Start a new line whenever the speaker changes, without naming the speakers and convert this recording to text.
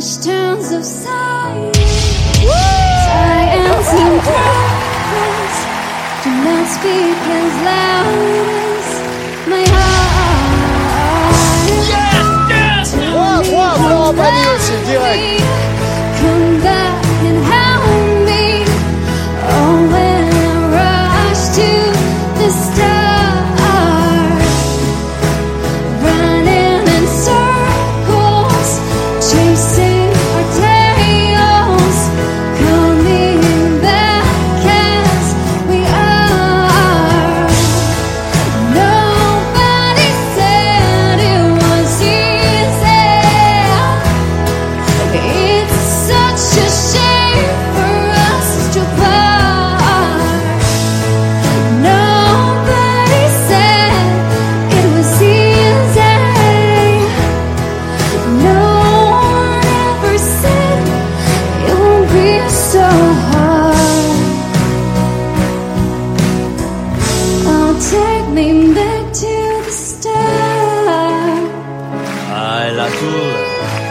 English tones of silence. I am some conference. Do not speak as loud as my heart. Yes, yes! Wow, wow, wow,
el azul